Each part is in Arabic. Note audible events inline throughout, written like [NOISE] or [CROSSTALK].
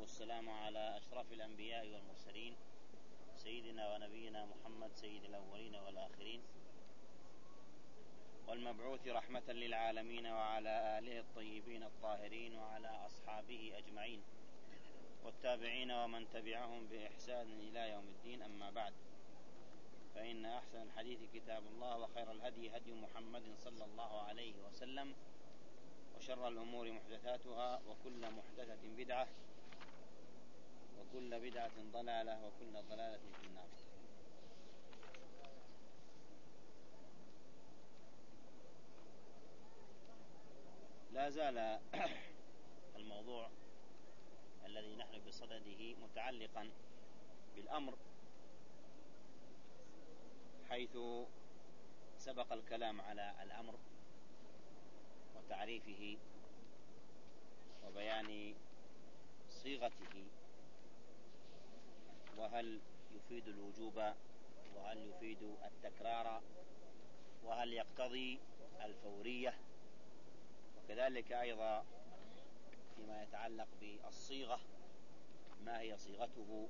والسلام على أشرف الأنبياء والمرسلين سيدنا ونبينا محمد سيد الأولين والآخرين. والمبعوث رحمة للعالمين وعلى آله الطيبين الطاهرين وعلى أصحابه أجمعين والتابعين ومن تبعهم بإحسان إلى يوم الدين أما بعد. فإن أحسن الحديث كتاب الله وخير الهدي هدي محمد صلى الله عليه وسلم وشر الأمور محدثاتها وكل محدثة بدعة وكل بدعة ضلالة وكل ضلالة في النار. لا زال [CLEARS THROAT] الموضوع الذي نحن بصدده متعلقا بالأمر حيث سبق الكلام على الأمر وتعريفه وبيان صيغته وهل يفيد الوجوب وهل يفيد التكرار وهل يقتضي الفورية؟ وكذلك أيضا فيما يتعلق بالصيغة ما هي صيغته؟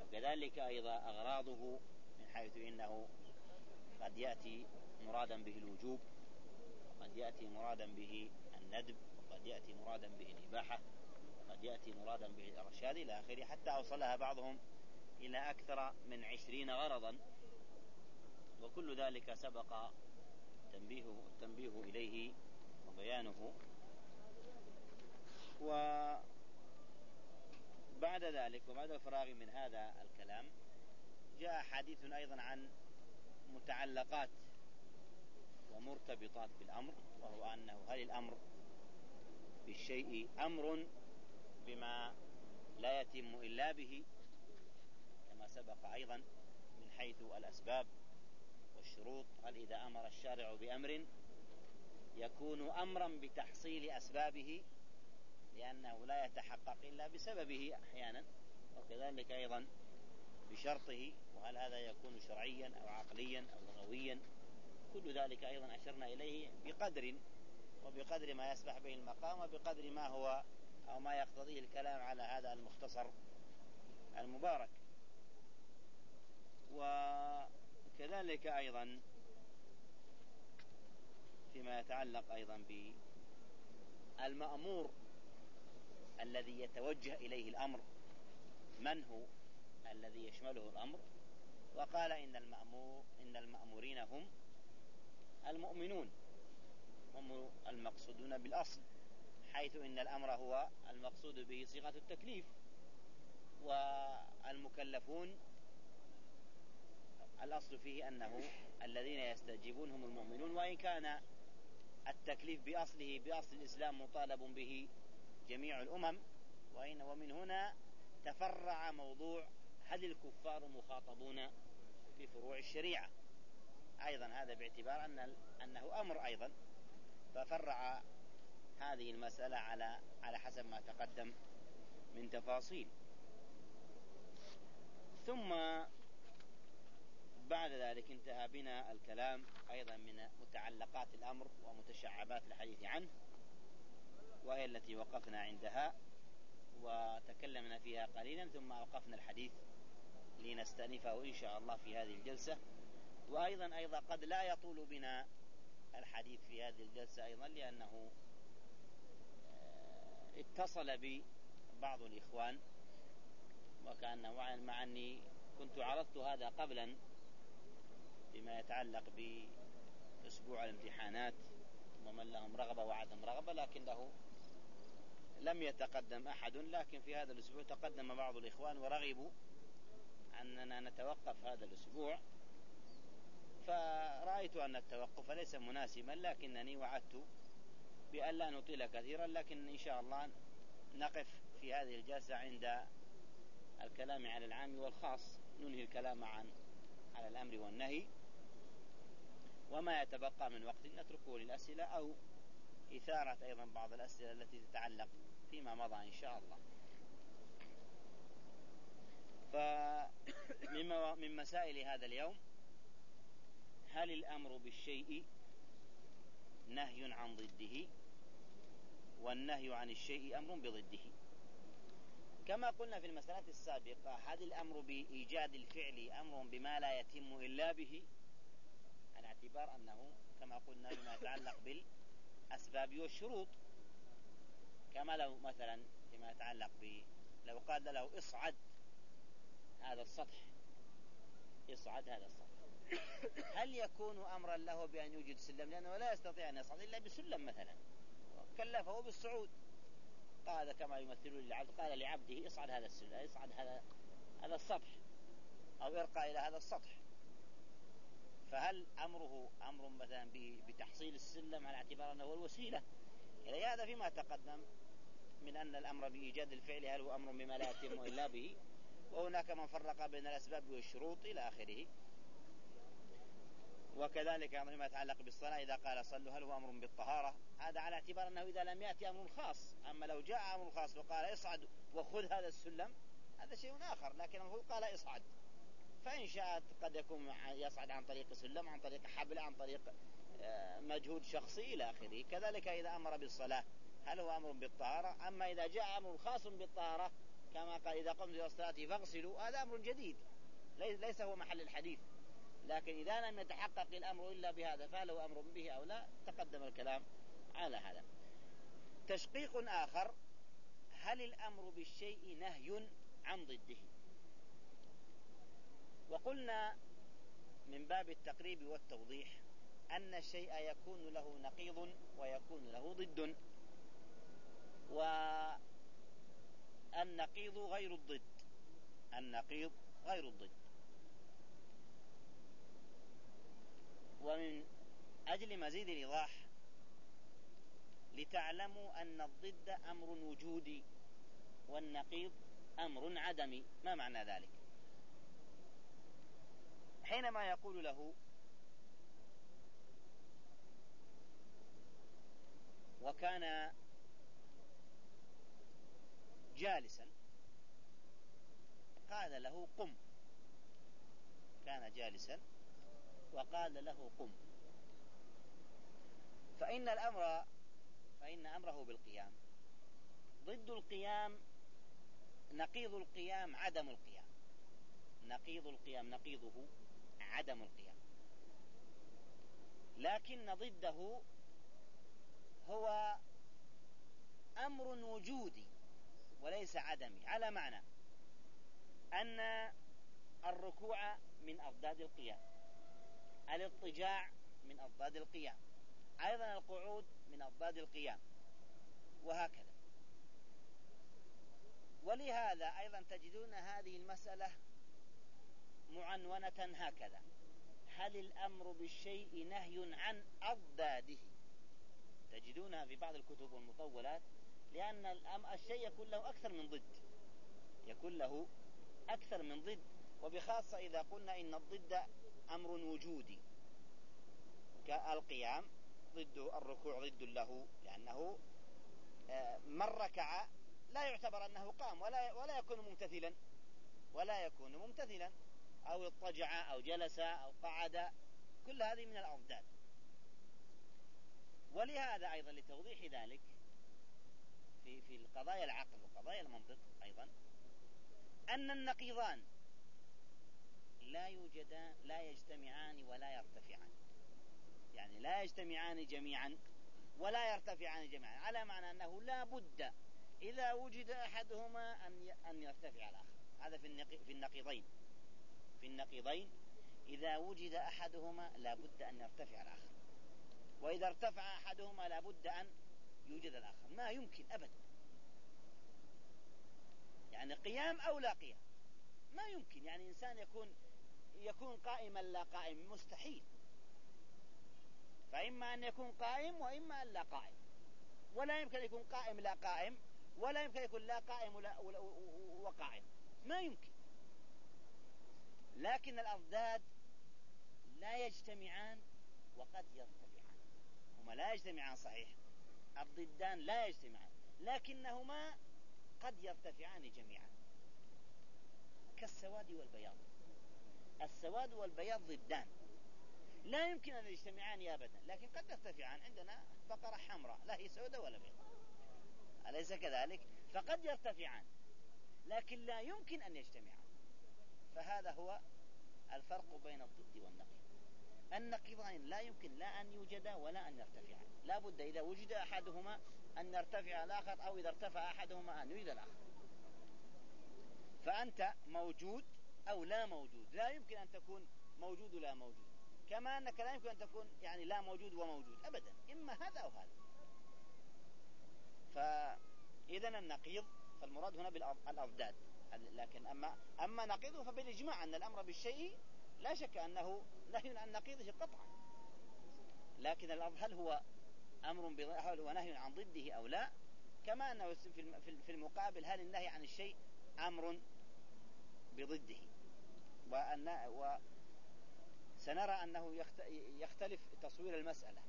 وكذلك أيضا أغراضه من حيث إنه قد يأتي مرادا به الوجوب وقد يأتي مرادا به الندب وقد يأتي مرادا به الإباحة. وقد يأتي مرادا به الإرشاد إلى آخره حتى أوصلها بعضهم إلى أكثر من عشرين غرضا. وكل ذلك سبق تنبيه التنبيه إليه وبيانه. وبعد ذلك وبعد الفراغ من هذا الكلام جاء حديث أيضا عن متعلقات ومرتبطات بالأمر وهو أنه هل الأمر بالشيء أمر بما لا يتم إلا به كما سبق أيضا من حيث الأسباب والشروط هل إذا أمر الشارع بأمر يكون أمرا بتحصيل أسبابه لأنه لا يتحقق إلا بسببه أحيانا وكذلك أيضا بشرطه وهل هذا يكون شرعيا أو عقليا أو لغويا. كل ذلك أيضا أشرنا إليه بقدر وبقدر ما يسبح به المقام وبقدر ما هو أو ما يقتضيه الكلام على هذا المختصر المبارك. وكذلك أيضا فيما يتعلق أيضا بالمأمور الذي يتوجه إليه الأمر. من هو الذي يشمله الأمر؟ وقال إن المأمور إن المأمورين هم المؤمنون. هم المقصودون بالأصل. حيث إن الأمر هو المقصود به صيغة التكليف والمكلفون الأصل فيه أنه الذين يستجيبون هم المؤمنون وإن كان التكليف بأصله بأصل الإسلام مطالب به جميع الأمم وإن ومن هنا تفرع موضوع هل الكفار مخاطبون في فروع الشريعة. أيضا هذا باعتبار أن أنه أمر أيضا ففرع هذه المسألة على على حسب ما تقدم من تفاصيل. ثم بعد ذلك انتهى بنا الكلام أيضا من متعلقات الأمر ومتشعبات الحديث عنه وهي التي وقفنا عندها وتكلمنا فيها قليلا ثم أوقفنا الحديث لنستأنفه إن شاء الله في هذه الجلسة. وأيضا أيضا قد لا يطول بنا الحديث في هذه الجلسة أيضا لأنه اتصل بي بعض الإخوان وكأن مع أني كنت عرضت هذا قبلا فيما يتعلق بأسبوع الامتحانات ومن لهم رغبة وعدم رغبة لكنه لم يتقدم أحد. لكن في هذا الأسبوع تقدم بعض الإخوان ورغبوا أننا نتوقف هذا الأسبوع. فرأيت أن التوقف ليس مناسبا لكنني وعدت بأن لا نطيل كثيرا لكن إن شاء الله نقف في هذه الجلسة عند الكلام على العام والخاص. ننهي الكلام عن على الأمر والنهي. وما يتبقى من وقت نتركه للأسئلة أو إثارة أيضا بعض الأسئلة التي تتعلق فيما مضى إن شاء الله. فمما من مسائل هذا اليوم هل الأمر بالشيء نهي عن ضده والنهي عن الشيء أمر بضده. كما قلنا في المسألة السابقة هل الأمر بإيجاد الفعل أمر بما لا يتم إلا به. على اعتبار أنه كما قلنا بما يتعلق بالأسباب والشروط. كما لو مثلا فيما يتعلق ب لو قال له اصعد هذا السطح. اصعد هذا السطح. هل يكون أمرا له بأن يوجد سلم؟ لأنه لا يستطيع أن يصعد إلا بسلم مثلا. كلفه بالصعود. قال كما يمثلون للعبد قال لعبده اصعد هذا السلم اصعد هذا هذا السطح أو ارقى إلى هذا السطح. فهل أمره أمر مثلا بتحصيل السلم على اعتبار أنه هو الوسيلة؟ إلى هذا فيما تقدم من أن الأمر بإيجاد الفعل هل هو أمر بما لا يتم إلا به؟ وهناك من فرق بين الأسباب والشروط إلى آخره. وكذلك أمر ما يتعلق بالصلاة إذا قال صلوا هل هو أمر بالطهارة؟ هذا على اعتبار أنه إذا لم يأتي أمر خاص. أما لو جاء أمر خاص وقال اصعد وخذ هذا السلم هذا شيء آخر لكن المفروض قال اصعد. فإن شاءت قد يكون يصعد عن طريق سلم عن طريق حبل عن طريق آه، مجهود شخصي إلى آخره. كذلك إذا أمر بالصلاة هل هو أمر بالطهارة؟ أما إذا جاء أمر خاص بالطهارة كما قال إذا قمت إلى الصلاة فاغسلوا هذا أمر جديد. ليس هو محل الحديث. لكن إذا لم يتحقق الأمر إلا بهذا فهل هو أمر به أو لا تقدم الكلام على هذا. تشقيق آخر هل الأمر بالشيء نهي عن ضده؟ وقلنا من باب التقريب والتوضيح أن الشيء يكون له نقيض ويكون له ضد والنقيض غير الضد. النقيض غير الضد. ومن أجل مزيد الإيضاح لتعلموا أن الضد أمر وجودي والنقيض أمر عدمي. ما معنى ذلك؟ حينما يقول له وكان جالسا قال له قم. كان جالسا وقال له قم. فإن الأمر فإن أمره بالقيام. ضد القيام نقيض القيام عدم القيام. نقيض القيام نقيضه عدم القيام. لكن ضده هو أمر وجودي وليس عدمي. على معنى أن الركوع من أضداد القيام. الاضطجاع من أضداد القيام. أيضا القعود من أضداد القيام. وهكذا. ولهذا أيضا تجدون هذه المسألة معنونة هكذا. هل الأمر بالشيء نهي عن أضداده؟ تجدونها في بعض الكتب والمطولات لأن الشيء يكون له أكثر من ضد. يكون له أكثر من ضد. وبخاصة إذا قلنا إن الضد أمر وجودي. كالقيام ضد الركوع ضد له لأنه آه، من ركع لا يعتبر أنه قام ولا ولا يكون ممتثلا ولا يكون ممتثلا أو اضطجع أو جلس أو قعد. كل هذه من الأضداد ولهذا أيضا لتوضيح ذلك في في القضايا العقل وقضايا المنطق أيضا أن النقيضان لا يوجدان لا يجتمعان ولا يرتفعان. يعني لا يجتمعان جميعا ولا يرتفعان جميعا على معنى أنه لا بد إذا وجد أحدهما أن أن يرتفع الآخر. هذا في في النقيضين. في النقيضين إذا وجد أحدهما لا بد أن يرتفع الآخر. وإذا ارتفع أحدهما لا بد أن يوجد الآخر. ما يمكن أبدا. يعني قيام أو لا قيام. ما يمكن. يعني إنسان يكون يكون قائما لا قائم مستحيل. فإما أن يكون قائم وإما أن لا قائم. ولا يمكن يكون قائم لا قائم ولا يمكن يكون لا قائم ولا وقائم. ما يمكن. لكن الأضداد لا يجتمعان وقد يرتفعان هما لا يجتمعان صحيح. الضدان لا يجتمعان. لكنهما قد يرتفعان جميعا. كالسواد والبياض. السواد والبياض ضدان. لا يمكن أن يجتمعان أبدا لكن قد يرتفعان. عندنا بقرة حمراء لا هي سوداء ولا بيضاء أليس كذلك؟ فقد يرتفعان لكن لا يمكن أن يجتمعان. فهذا هو الفرق بين الضد والنقيض النقيضان لا يمكن لا أن يوجدا ولا أن يرتفعا. لا بد إذا وجد أحدهما أن يرتفع الآخر أو إذا ارتفع أحدهما أن يوجد الآخر. فأنت موجود أو لا موجود. لا يمكن أن تكون موجود ولا موجود. كما أنك لا يمكن أن تكون يعني لا موجود وموجود أبدا إما هذا أو هذا. فإذا النقيض فالمراد هنا بالأضداد لكن أما أما نقيضه فبالإجماع أن الأمر بالشيء لا شك أنه نهي عن نقيضه قطعا. لكن هل هو أمر هل هو نهي عن ضده أو لا؟ كما أنه في المقابل هل النهي عن الشيء أمر بضده؟ وأن و سنرى أنه يختلف تصوير المسألة.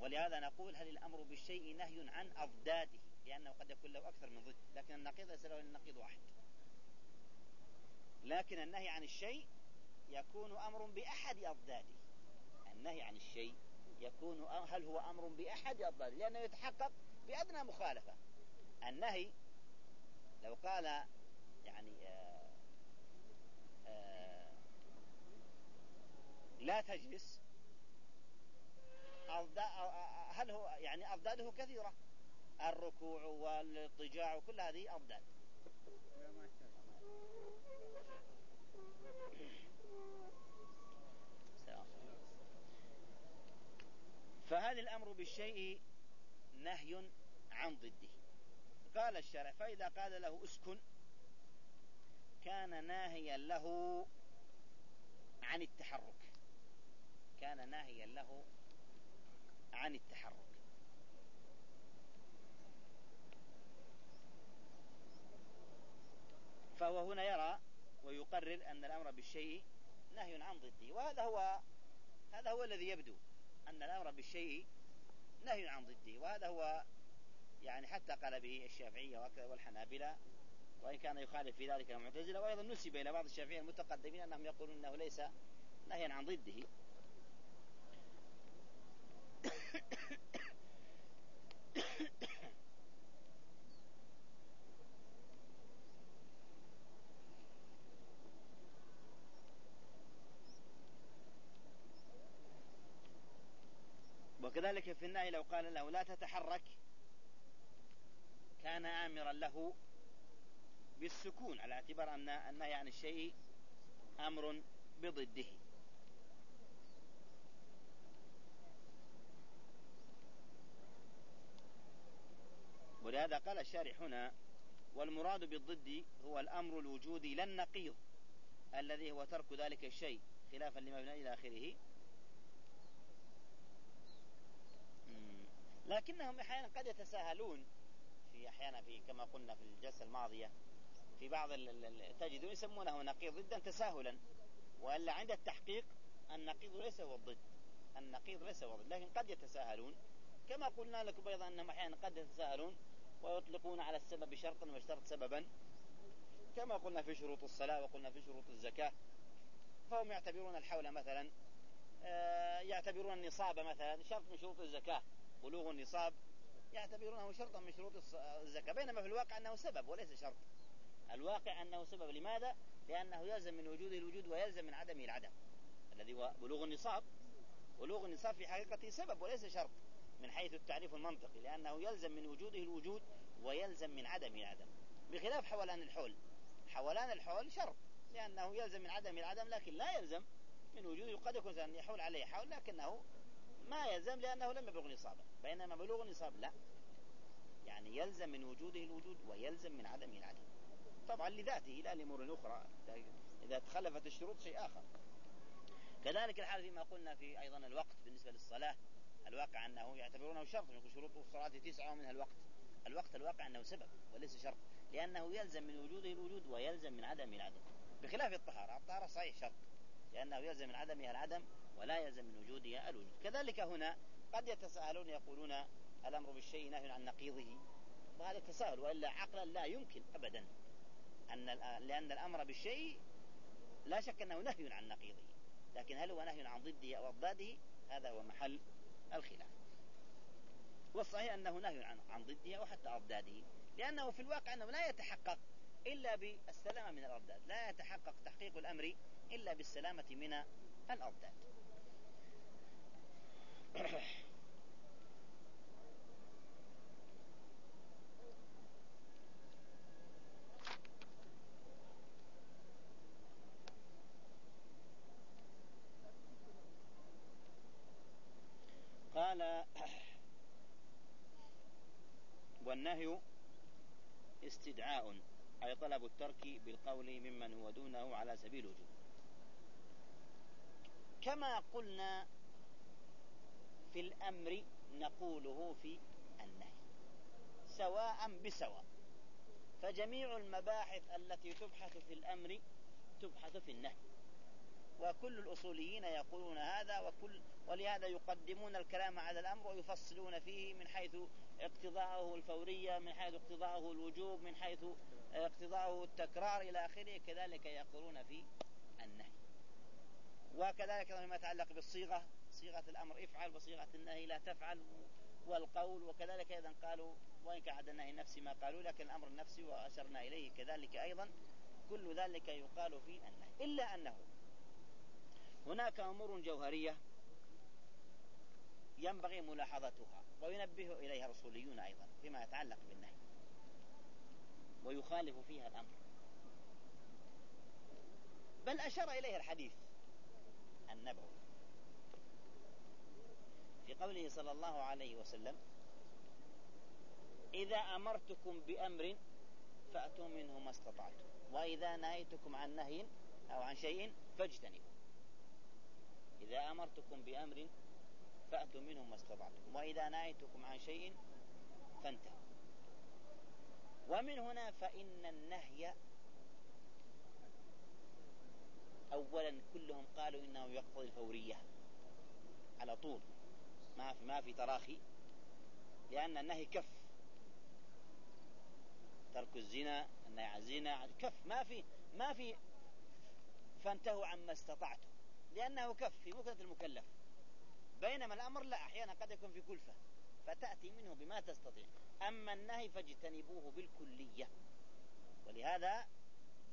ولهذا نقول هل الأمر بالشيء نهي عن أضداده؟ لأنه قد يكون له أكثر من ضد. لكن النقيض ليس له النقيض واحد. لكن النهي عن الشيء يكون أمر بأحد أضداده. النهي عن الشيء يكون هل هو أمر بأحد أضداده؟ لأنه يتحقق بأدنى مخالفة. النهي لو قال يعني آآ آه، آآ آه، لا تجلس. هل هو يعني أضداده كثيرة. الركوع والاضطجاع وكل هذه أضداد فهل الأمر بالشيء نهي عن ضده. قال الشرع فإذا قال له اسكن كان ناهيا له عن التحرك. كان ناهيا له عن التحرك. فهو هنا يرى ويقرر أن الأمر بالشيء نهي عن ضده. وهذا هو هذا هو الذي يبدو أن الأمر بالشيء نهي عن ضده. وهذا هو يعني حتى قال به الشافعية والحنابلة. وإن كان يخالف في ذلك المعتزلة وأيضا نسب إلى بعض الشافعية المتقدمين أنهم يقولون أنه ليس نهيا عن ضده. [COUGHS] وكذلك في النهي لو قال له لا تتحرك كان آمرا له بالسكون على اعتبار أن النهي عن الشيء أمر بضده. ولهذا قال الشارح هنا والمراد بالضد هو الأمر الوجودي لا النقيض الذي هو ترك ذلك الشيء خلافا لما بنى إلى آخره. لكنهم أحيانا قد يتساهلون في أحيانا في كما قلنا في الجلسة الماضية في بعض تجدون يسمونه نقيض ضدا تساهلا وإلا عند التحقيق النقيض ليس هو الضد النقيض ليس هو الضد لكن قد يتساهلون. كما قلنا لكم أيضا أنهم أحيانا قد يتساهلون ويطلقون على السبب شرطا واشترط سببا. كما قلنا في شروط الصلاة وقلنا في شروط الزكاة. فهم يعتبرون الحول مثلا آه، يعتبرون النصاب مثلا شرط من شروط الزكاة. بلوغ النصاب يعتبرونه شرطا من شروط الزكاة. بينما في الواقع أنه سبب وليس شرط. الواقع أنه سبب. لماذا؟ لأنه يلزم من وجوده الوجود ويلزم من عدمه العدم. الذي هو بلوغ النصاب. بلوغ النصاب في حقيقته سبب وليس شرط. من حيث التعريف المنطقي لأنه يلزم من وجوده الوجود ويلزم من عدمه العدم. بخلاف حولان الحول. حولان الحول شرط لأنه يلزم من عدم العدم لكن لا يلزم من وجوده. قد يكون أن يحول عليه حول لكنه ما يلزم لأنه لم يبلغ نصابا بينما بلوغ النصاب لا. يعني يلزم من وجوده الوجود ويلزم من عدمه العدم. طبعا لذاته لا لأمور أخرى. إذا تخلفت الشروط شيء آخر. كذلك الحال فيما قلنا في أيضا الوقت بالنسبة للصلاة. الواقع أنه يعتبرونه شرط من شروط الصلاة تسعة ومنها الوقت. الوقت الواقع أنه سبب وليس شرط لأنه يلزم من وجوده الوجود ويلزم من عدمه العدم. بخلاف الطهارة الطهارة صحيح شرط لأنه يلزم من عدمها العدم ولا يلزم من وجودها الوجود. كذلك هنا قد يتساءلون يقولون الأمر بالشيء نهي عن نقيضه. وهذا تساهل وإلا عقلا لا يمكن أبدا أن لأن الأمر بالشيء لا شك أنه نهي عن نقيضه. لكن هل هو نهي عن ضده أو أضداده هذا هو محل الخلاف. والصحيح أنه نهي عن, عن ضدها وحتى أضداده لأنه في الواقع أنه لا يتحقق إلا بالسلامة من الأضداد لا يتحقق تحقيق الأمر إلا بالسلامة من الأضداد. [CLEARS THROAT] [COUGHS] قال والنهي استدعاء أي طلب الترك بالقول ممن هو دونه على سبيل الوجوب. كما قلنا في الأمر نقوله في النهي سواء بسواء. فجميع المباحث التي تبحث في الأمر تبحث في النهي وكل الأصوليين يقولون هذا وكل ولهذا يقدمون الكلام على الأمر ويفصلون فيه من حيث اقتضاءه الفورية من حيث اقتضاءه الوجوب من حيث اقتضاءه التكرار إلى آخره. كذلك يقولون في النهي. وكذلك فيما يتعلق بالصيغة صيغة الأمر افعل وصيغة النهي لا تفعل والقول. وكذلك أيضا قالوا وإن كان النهي النفسي ما قالوا لكن الأمر النفسي وأشرنا إليه. كذلك أيضا كل ذلك يقال في النهي. إلا أنه هناك أمور جوهرية ينبغي ملاحظتها وينبه إليها الرسوليون أيضا فيما يتعلق بالنهي. ويخالف فيها الأمر. بل أشار إليها الحديث النبوي. في قوله صلى الله عليه وسلم إذا أمرتكم بأمر فأتوا منه ما استطعتم وإذا نهيتكم عن نهي أو عن شيء فاجتنبوا إذا أمرتكم بأمر فأتوا منه ما استطعتم. وإذا نهيتكم عن شيء فانتهوا. ومن هنا فإن النهي أولا كلهم قالوا إنه يقتضي الفورية على طول. ما في ما في تراخي. لأن النهي كف. ترك الزنا النهي عن الزنا كف. ما في ما في فانتهوا عما استطعتم. لأنه كف في مكنة المكلف بينما الأمر لا أحيانا قد يكون في كلفة فتأتي منه بما تستطيع. أما النهي فاجتنبوه بالكلية. ولهذا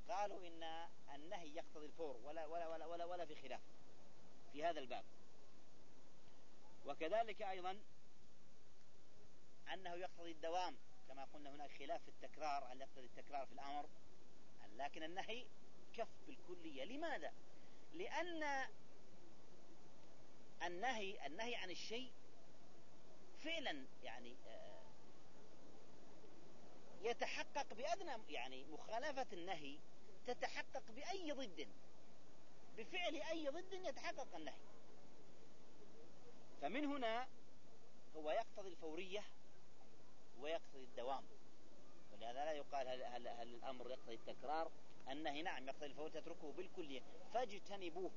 قالوا إن النهي يقتضي الفور ولا ولا ولا ولا, ولا في خلاف في هذا الباب. وكذلك أيضا أنه يقتضي الدوام كما قلنا هناك خلاف في التكرار هل يقتضي التكرار في الأمر؟ لكن النهي كف بالكلية لماذا؟ لأن النهي النهي عن الشيء فعلا يعني آه، يتحقق بأدنى يعني مخالفة النهي تتحقق بأي ضد. بفعل أي ضد يتحقق النهي. فمن هنا هو يقتضي الفورية ويقتضي الدوام. ولهذا لا يقال هل, هل, هل الأمر يقتضي التكرار؟ النهي نعم يقتضي الفورية تتركه بالكلية. فاجتنبوه.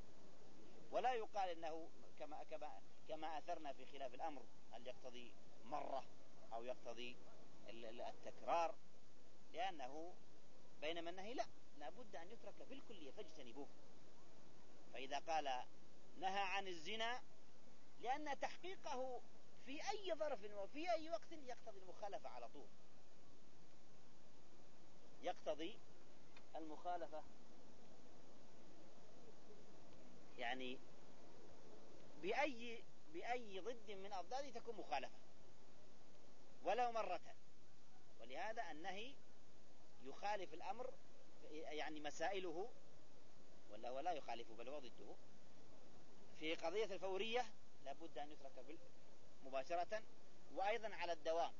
ولا يقال إنه كما كما كما أثرنا في خلاف الأمر هل يقتضي مرة أو يقتضي التكرار لأنه بينما النهي لا لابد أن يترك بالكليه فاجتنبوه. فإذا قال نهى عن الزنا لأن تحقيقه في أي ظرف وفي أي وقت يقتضي المخالفة على طول. يقتضي المخالفة يعني بأي بأي ضد من أضداده تكون مخالفة. ولو مرة. ولهذا النهي يخالف الأمر يعني مسائله ولا هو لا يخالفه بل هو ضده. في قضية الفورية لابد أن يترك مباشرة. وأيضا على الدوام.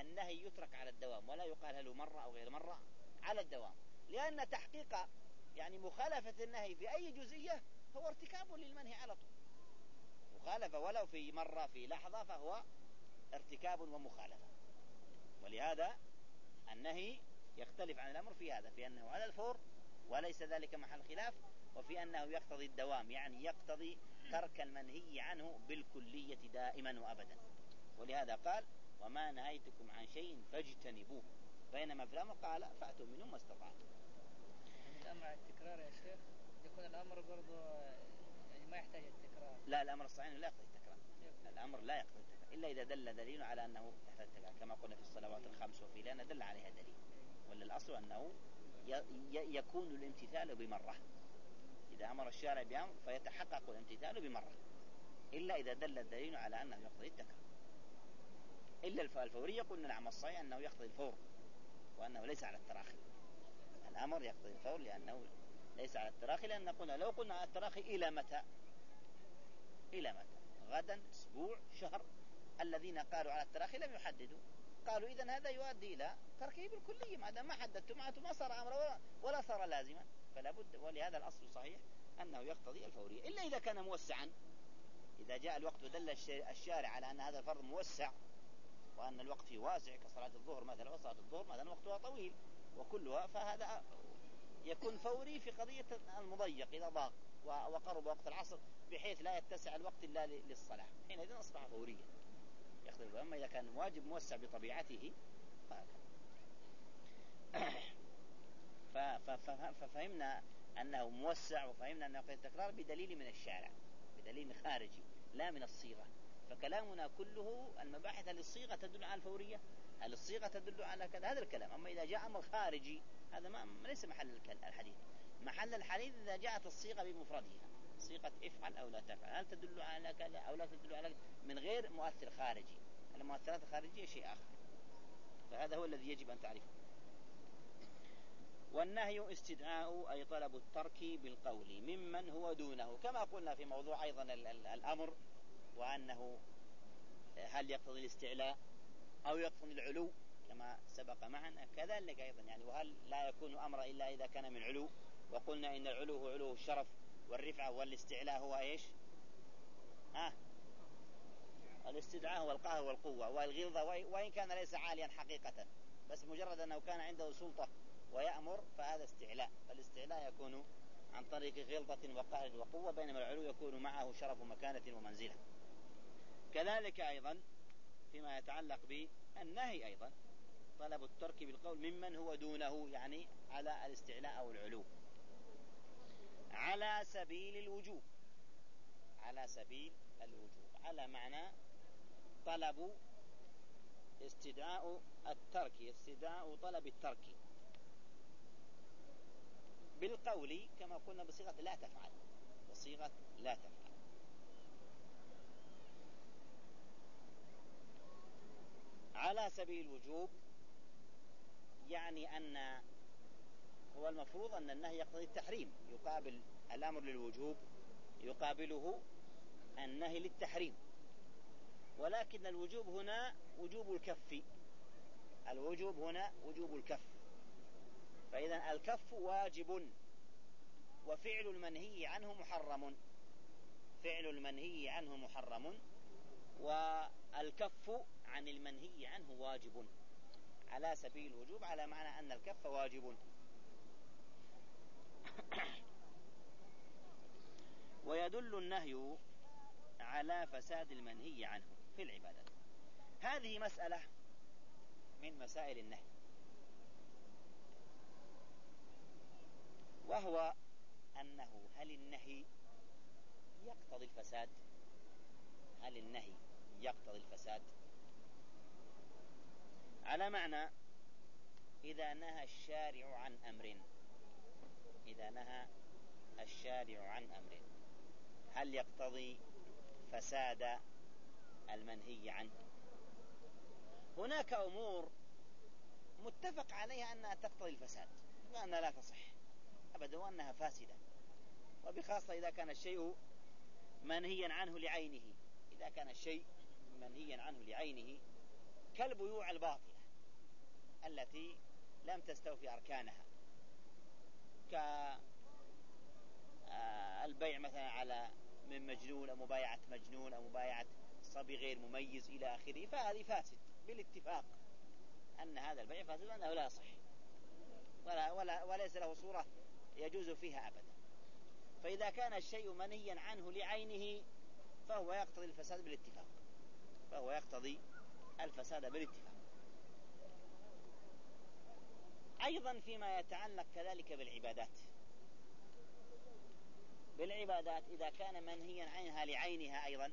النهي يترك على الدوام ولا يقال هل مرة أو غير مرة على الدوام. لأن تحقيق يعني مخالفة النهي في أي جزئية هو ارتكاب للمنهي على طول. مخالفة ولو في مرة في لحظة فهو ارتكاب ومخالفة. ولهذا النهي يختلف عن الأمر في هذا في أنه على الفور وليس ذلك محل خلاف وفي أنه يقتضي الدوام يعني يقتضي ترك المنهي عنه بالكلية دائما وأبدا. ولهذا قال وما نهيتكم عن شيء فاجتنبوه بينما في الأمر قال فأتوا منه ما استطعتم الأمر على التكرار يا شيخ؟ يكون الأمر برضو يعني ما يحتاج التكرار. لا الأمر الصحيح لا يقتضي التكرار. الأمر لا يقتضي التكرار. إلا إذا دل دليل على أنه يحتاج التكرار. كما قلنا في الصلوات الخمس وفي لأن دل عليها دليل. ولا الأصل أنه يكون الامتثال بمرة. إذا أمر الشارع بأمر فيتحقق الامتثال بمرة. إلا إذا دل الدليل على أنه يقتضي التكرار. إلا الفورية قلنا نعم الصحيح أنه يقتضي الفور وأنه ليس على التراخي. الأمر يقتضي الفور لأنه ليس على التراخي لأن قلنا لو قلنا على التراخي إلى متى؟ إلى متى؟ غدا أسبوع شهر. الذين قالوا على التراخي لم يحددوا. قالوا إذا هذا يؤدي إلى تركه بالكلية ما دام ما حددتم معناته ما صار أمرا ولا, ولا صار لازما. فلا بد ولهذا الأصل صحيح أنه يقتضي الفورية. إلا إذا كان موسعا. إذا جاء الوقت ودل الشارع على أن هذا الفرض موسع وأن الوقت فيه واسع كصلاة الظهر مثلا وصلاة الظهر مثلا وقتها طويل وكلها فهذا يكون فوري في قضية المضيق إذا ضاق وقرب وقت العصر بحيث لا يتسع الوقت إلا للصلاة. حينئذ أصبح فوريا. يختلف أما إذا كان واجب موسع بطبيعته ففهمنا أنه موسع وفهمنا أنه قد التكرار بدليل من الشارع بدليل خارجي لا من الصيغة. فكلامنا كله المباحث هل الصيغة تدل على الفورية. هل الصيغة تدل على كذا. هذا الكلام. أما إذا جاء أمر خارجي هذا ما ليس محل الحديث. محل الحديث إذا جاءت الصيغة بمفردها. صيغة افعل أو لا تفعل. هل تدل على كذا أو لا تدل على كذا؟ من غير مؤثر خارجي. المؤثرات الخارجية شيء آخر. فهذا هو الذي يجب أن تعرفه. والنهي استدعاء أي طلب الترك بالقول ممن هو دونه. كما قلنا في موضوع أيضا الأمر وأنه هل يقتضي الاستعلاء؟ أو يقتضي العلو كما سبق معنا كذلك أيضا. يعني وهل لا يكون أمر إلا إذا كان من علو؟ وقلنا إن العلو هو علو الشرف والرفعة والاستعلاء هو إيش؟ ها؟ الاستدعاء هو القهر والقوة. والغلظة وإن كان ليس عاليا حقيقة بس مجرد أنه كان عنده سلطة ويأمر فهذا استعلاء. فالاستعلاء يكون عن طريق غلظة وقهر وقوة بينما العلو يكون معه شرف مكانة ومنزلة. كذلك أيضا فيما يتعلق بالنهي أيضا طلب الترك بالقول ممن هو دونه يعني على الاستعلاء أو العلو. على سبيل الوجوب. على سبيل الوجوب. على معنى طلب استدعاء الترك استدعاء طلب الترك. بالقول كما قلنا بصيغة لا تفعل. بصيغة لا تفعل. على سبيل الوجوب يعني أن هو المفروض أن النهي يقتضي التحريم. يقابل الأمر للوجوب يقابله النهي للتحريم. ولكن الوجوب هنا وجوب الكف. الوجوب هنا وجوب الكف. فإذا الكف واجب وفعل المنهي عنه محرم. فعل المنهي عنه محرم. والكف عن المنهي عنه واجب. على سبيل الوجوب على معنى أن الكف واجب. [COUGHS] ويدل النهي على فساد المنهي عنه في العبادة. هذه مسألة من مسائل النهي. وهو أنه هل النهي يقتضي الفساد؟ هل النهي يقتضي الفساد. على معنى إذا نهى الشارع عن أمر إذا نهى الشارع عن أمر هل يقتضي فساد المنهي عنه؟ هناك أمور متفق عليها أنها تقتضي الفساد وأنها لا تصح أبدا وأنها فاسدة. وبخاصة إذا كان الشيء منهيا عنه لعينه. إذا كان الشيء منهيا عنه لعينه كالبيوع الباطلة التي لم تستوفي أركانها. كالبيع مثلا على من مجنون أو مبايعة مجنون أو مبايعة صبي غير مميز إلى آخره فهذه فاسد بالاتفاق أن هذا البيع فاسد وأنه لا يصح. ولا, ولا وليس له صورة يجوز فيها أبدا. فإذا كان الشيء منهيا عنه لعينه فهو يقتضي الفساد بالاتفاق. فهو يقتضي الفساد بالاتفاق. أيضا فيما يتعلق كذلك بالعبادات. بالعبادات إذا كان منهيا عنها لعينها أيضا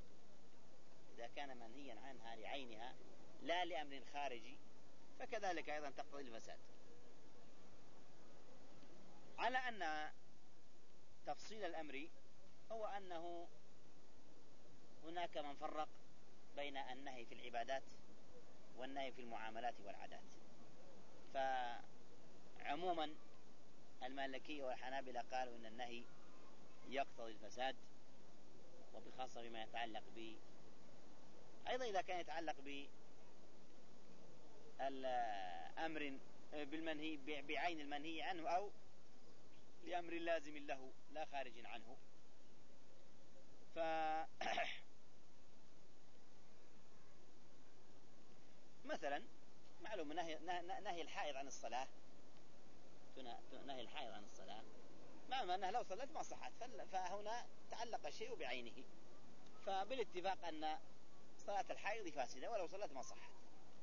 إذا كان منهيا عنها لعينها لا لأمر خارجي فكذلك أيضا تقتضي الفساد. على أن تفصيل الأمر هو أنه هناك من فرق بين النهي في العبادات والنهي في المعاملات والعادات. فعموما المالكية والحنابلة قالوا إن النهي يقتضي الفساد وبخاصة بما يتعلق ب أيضا إذا كان يتعلق ب الأمر بالمنهي بعين المنهي عنه أو لأمر لازم له لا خارج عنه ف مثلا معلوم نهي, نهي الحائض عن الصلاة. نهي الحائض عن الصلاة. معلوم أنها لو صلت ما صحت. فهنا تعلق الشيء بعينه. فبالاتفاق أن صلاة الحائض فاسدة ولو صلت ما صحت.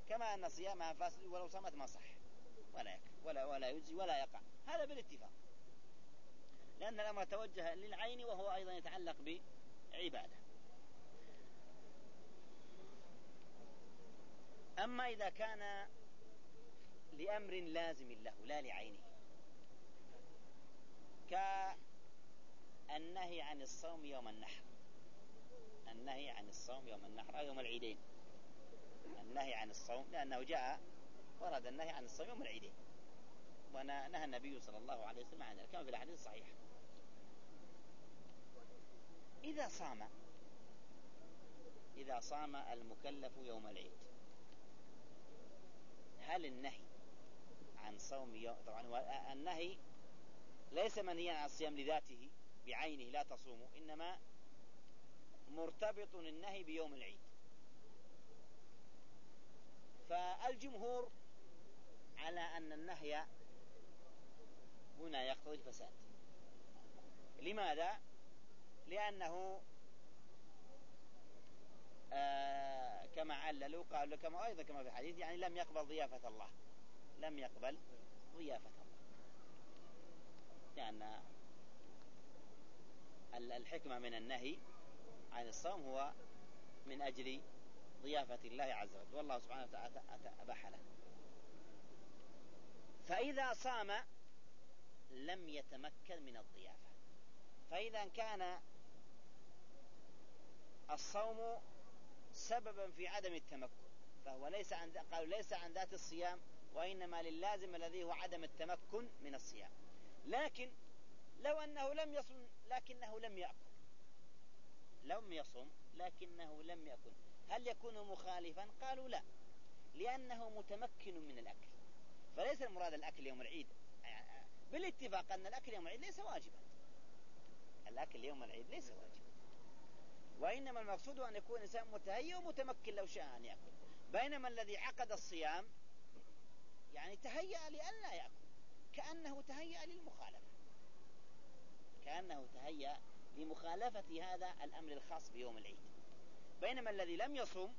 كما أن صيامها فاسد ولو صمت ما صح. ولا يكفي ولا ولا يجزي ولا يقع. هذا بالاتفاق. لأن الأمر توجه للعين وهو أيضا يتعلق بعبادة. أما إذا كان لأمر لازم له لا لعينه. كالنهي عن الصوم يوم النحر. النهي عن الصوم يوم النحر أو يوم العيدين. النهي عن الصوم لأنه جاء ورد النهي عن الصوم يوم العيدين. ونهى النبي صلى الله عليه وسلم عن ذلك كما في الأحاديث الصحيحة. إذا صام إذا صام المكلف يوم العيد هل النهي عن صوم يوم طبعا النهي ليس منهيا عن الصيام لذاته بعينه لا تصوموا إنما مرتبط النهي بيوم العيد. فالجمهور على أن النهي هنا يقتضي الفساد. لماذا؟ لأنه آه كما عللوا قالوا كما أيضا كما في الحديث يعني لم يقبل ضيافة الله. لم يقبل الله لأن الحكمة من النهي عن الصوم هو من أجل ضيافة الله عز وجل. والله سبحانه وتعالى أباح له. فإذا صام لم يتمكن من الضيافة. فإذا كان الصوم سببا في عدم التمكن. فهو ليس عن قالوا ليس عن ذات الصيام وإنما للازم الذي هو عدم التمكن من الصيام. لكن لو أنه لم يصم لكنه لم يأكل. لم يصم لكنه لم يأكل. هل يكون مخالفا؟ قالوا لا لأنه متمكن من الأكل. فليس المراد الأكل يوم العيد. بالاتفاق أن الأكل يوم العيد ليس واجبا. الأكل يوم العيد ليس واجبا. وإنما المقصود أن يكون الإنسان متهيئ ومتمكن لو شاء أن يأكل. بينما الذي عقد الصيام يعني تهيأ لئلا يأكل. كأنه تهيأ للمخالفة. كأنه تهيأ لمخالفة هذا الأمر الخاص بيوم العيد. بينما الذي لم يصم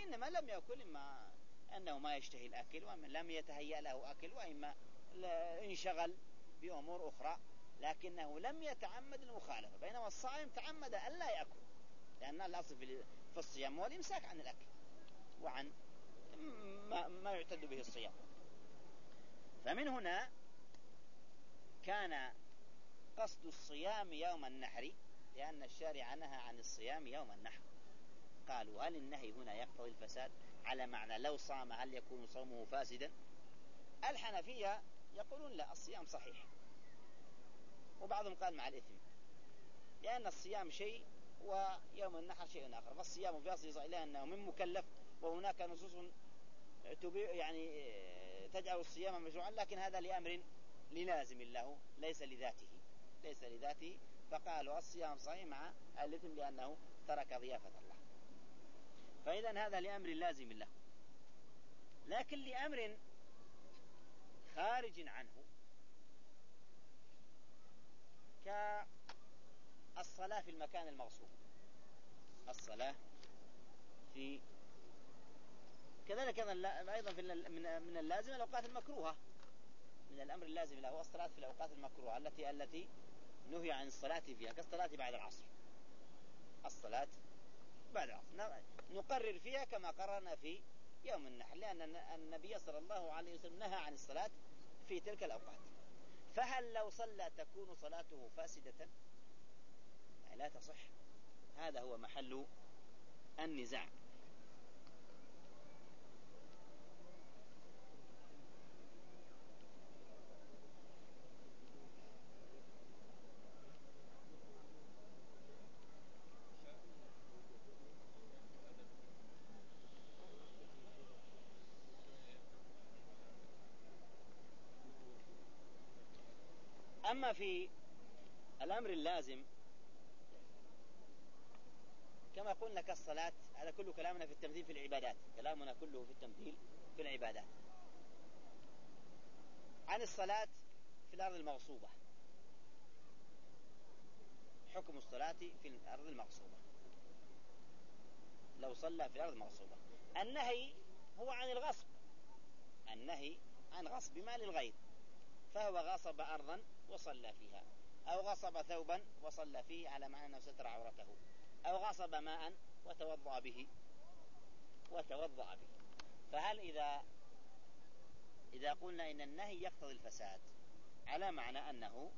إنما لم يأكل إما أنه ما يشتهي الأكل وإما لم يتهيأ له أكل وإما انشغل بأمور أخرى لكنه لم يتعمد المخالفة. بينما الصائم تعمد ألا يأكل لأن الأصل في الصيام هو الإمساك عن الأكل وعن ما, ما يعتد به الصيام. فمن هنا كان قصد الصيام يوم النحر لأن الشارع نهى عن الصيام يوم النحر. قالوا هل النهي هنا يقتضي الفساد؟ على معنى لو صام هل يكون صومه فاسدا؟ الحنفية يقولون لا الصيام صحيح. وبعضهم قال مع الإثم لأن الصيام شيء ويوم النحر شيء آخر. فالصيام في أصل إلى أنه من مكلف وهناك نصوص يعني تجعل الصيام مشروعا لكن هذا لأمر للازم له ليس لذاته. ليس لذاته. فقالوا الصيام صحيح مع الإثم لأنه ترك ضيافة الله. فإذا هذا لأمر لازم له. لكن لأمر خارج عنه كالصلاة في المكان المغصوب. الصلاة في كذلك أيضا في من اللازم الأوقات المكروهة. من الأمر اللازم له الصلاة في الأوقات المكروهة التي التي نهي عن الصلاة فيها كالصلاة بعد العصر. الصلاة بعد العصر. نقرر فيها كما قررنا في يوم النحر لأن النبي صلى الله عليه وسلم نهى عن الصلاة في تلك الأوقات. فهل لو صلى تكون صلاته فاسدة؟ لا تصح. هذا هو محل النزاع. أما في الأمر اللازم كما قلنا كالصلاة هذا كله كلامنا في التمثيل في العبادات كلامنا كله في التمثيل في العبادات. عن الصلاة في الأرض المغصوبة. حكم الصلاة في الأرض المغصوبة. لو صلى في الأرض المغصوبة. النهي هو عن الغصب. النهي عن غصب مال الغير فهو غصب أرضا وصلى فيها. أو غصب ثوبا وصلى فيه على معنى أنه ستر عورته. أو غصب ماء وتوضأ به. وتوضأ به. فهل إذا إذا قلنا إن النهي يقتضي الفساد على معنى أنه